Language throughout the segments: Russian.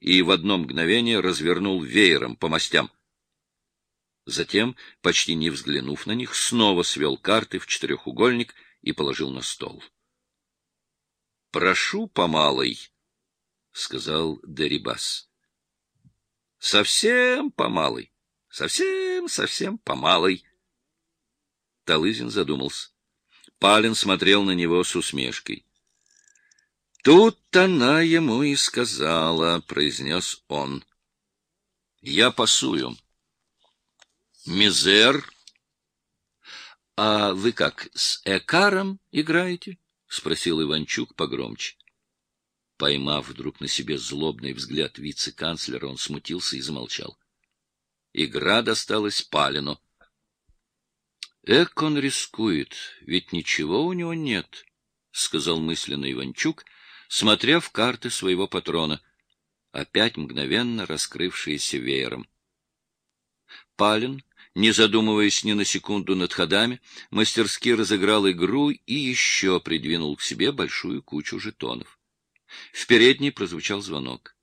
и в одно мгновение развернул веером по мастям. Затем, почти не взглянув на них, снова свел карты в четырехугольник и положил на стол. — Прошу по малой, — сказал Дерибас. — Совсем по малой, совсем, совсем по малой. Талызин задумался. Палин смотрел на него с усмешкой. — Тут она ему и сказала, — произнес он. — Я пасую. — Мизер. — А вы как, с Экаром играете? — спросил Иванчук погромче. Поймав вдруг на себе злобный взгляд вице-канцлера, он смутился и замолчал. Игра досталась Палину. Эк он рискует, ведь ничего у него нет, — сказал мысленно Иванчук, смотря в карты своего патрона, опять мгновенно раскрывшиеся веером. Палин, не задумываясь ни на секунду над ходами, мастерски разыграл игру и еще придвинул к себе большую кучу жетонов. В передней прозвучал звонок.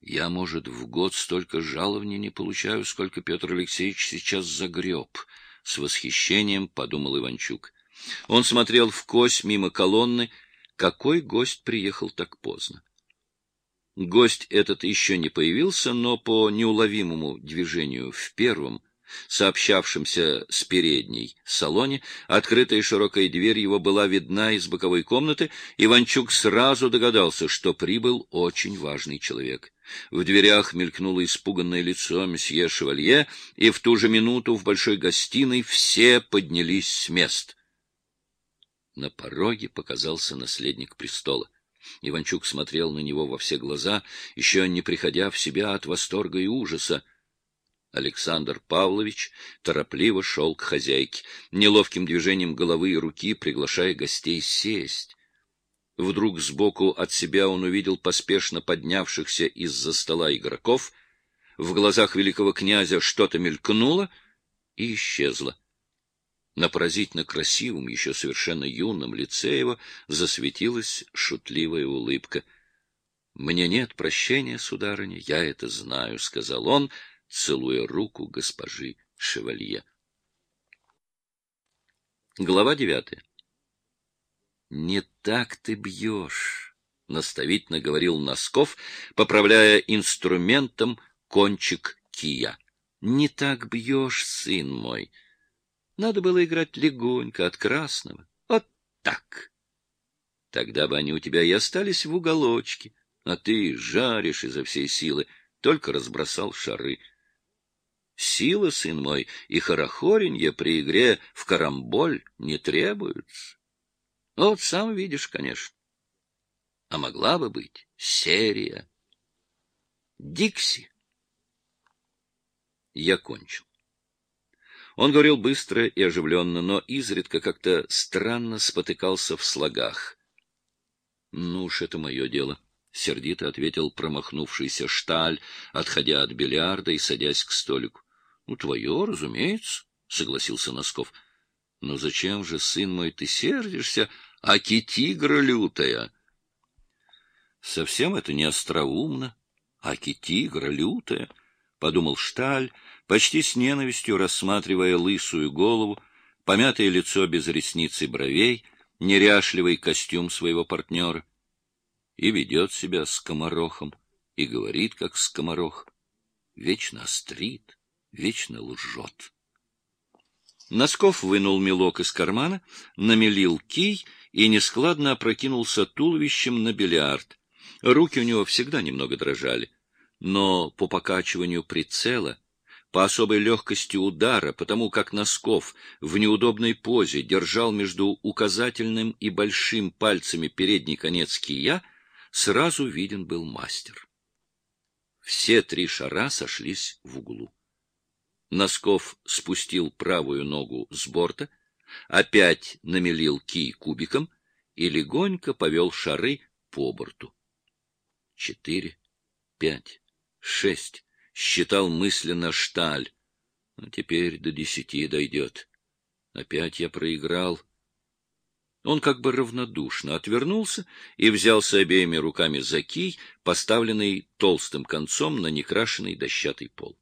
Я, может, в год столько жалований не получаю, сколько Петр Алексеевич сейчас загреб, — с восхищением подумал Иванчук. Он смотрел в кость мимо колонны. Какой гость приехал так поздно? Гость этот еще не появился, но по неуловимому движению в первом, сообщавшемся с передней салоне, открытая широкая дверь его была видна из боковой комнаты, Иванчук сразу догадался, что прибыл очень важный человек. В дверях мелькнуло испуганное лицо месье Шевалье, и в ту же минуту в большой гостиной все поднялись с мест. На пороге показался наследник престола. Иванчук смотрел на него во все глаза, еще не приходя в себя от восторга и ужаса. Александр Павлович торопливо шел к хозяйке, неловким движением головы и руки приглашая гостей сесть. Вдруг сбоку от себя он увидел поспешно поднявшихся из-за стола игроков. В глазах великого князя что-то мелькнуло и исчезло. На поразительно красивом, еще совершенно юном лице его засветилась шутливая улыбка. — Мне нет прощения, сударыня, я это знаю, — сказал он, — целуя руку госпожи Шевалье. Глава девятая. «Не так ты бьешь», — наставительно говорил Носков, поправляя инструментом кончик кия. «Не так бьешь, сын мой. Надо было играть легонько, от красного. Вот так. Тогда бы они у тебя и остались в уголочке, а ты жаришь изо всей силы, только разбросал шары». Сила, сын мой, и хорохоренье при игре в карамболь не требуются. Вот сам видишь, конечно. А могла бы быть серия. Дикси. Я кончил. Он говорил быстро и оживленно, но изредка как-то странно спотыкался в слогах. — Ну уж это мое дело, — сердито ответил промахнувшийся шталь, отходя от бильярда и садясь к столику. — Ну, твое, разумеется, — согласился Носков. — Но зачем же, сын мой, ты сердишься, аки тигра лютая? — Совсем это не остроумно, аки тигра лютая, — подумал Шталь, почти с ненавистью рассматривая лысую голову, помятое лицо без ресниц и бровей, неряшливый костюм своего партнера. И ведет себя скоморохом, и говорит, как скоморох, вечно острит вечно лжет. Носков вынул мелок из кармана, намелил кий и нескладно опрокинулся туловищем на бильярд. Руки у него всегда немного дрожали, но по покачиванию прицела, по особой легкости удара, потому как Носков в неудобной позе держал между указательным и большим пальцами передний конец кия, сразу виден был мастер. Все три шара сошлись в углу. Носков спустил правую ногу с борта, опять намелил кий кубиком и легонько повел шары по борту. Четыре, пять, шесть. Считал мысленно шталь. Ну, теперь до десяти дойдет. Опять я проиграл. Он как бы равнодушно отвернулся и взялся обеими руками за кий, поставленный толстым концом на некрашенный дощатый пол.